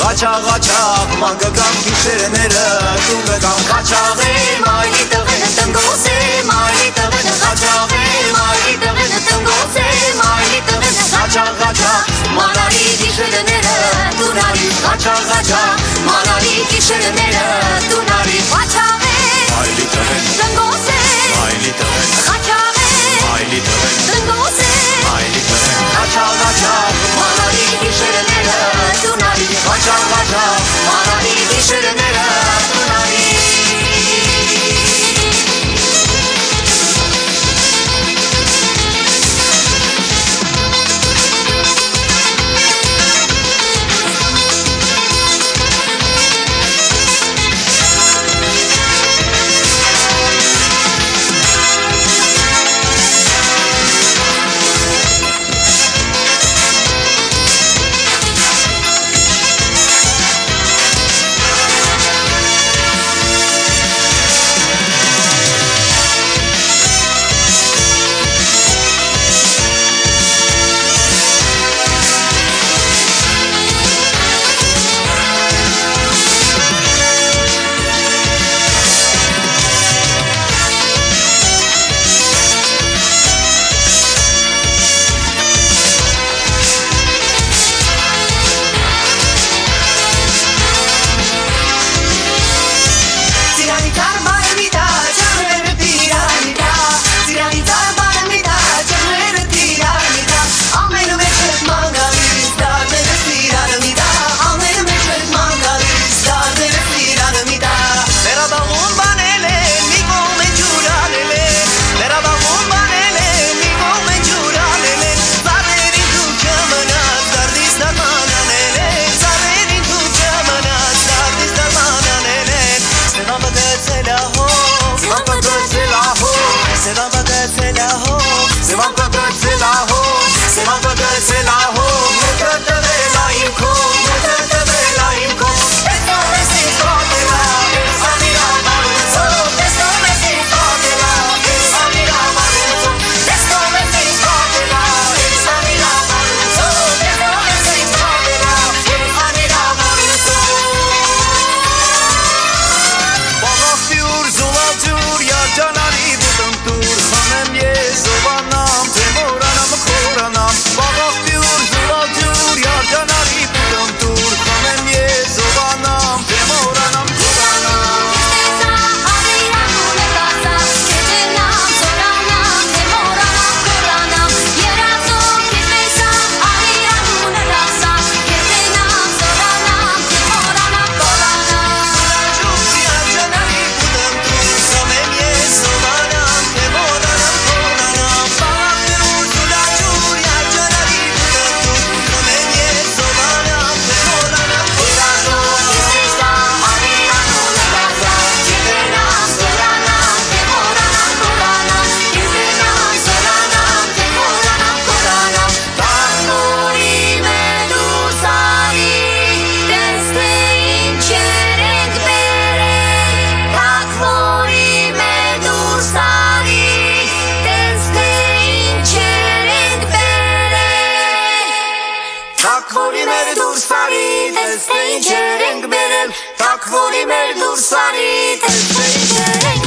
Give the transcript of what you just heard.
Ղաչաղաչաղ մանկական գիշերները դու մեկան Ղաչաղե մայլի տղենը տնգոս է մայլի տղենը Ղաչաղե մայլի տղենը տնգոս է մայլի տղենը Ղաչաղաչաղ մանարի գիշերները դու նարի Ղաչաղաչաղ that Տես թե ինչեր ենք բերել, թակվորի մեր դուրսարի, տես թե ինչեր ենք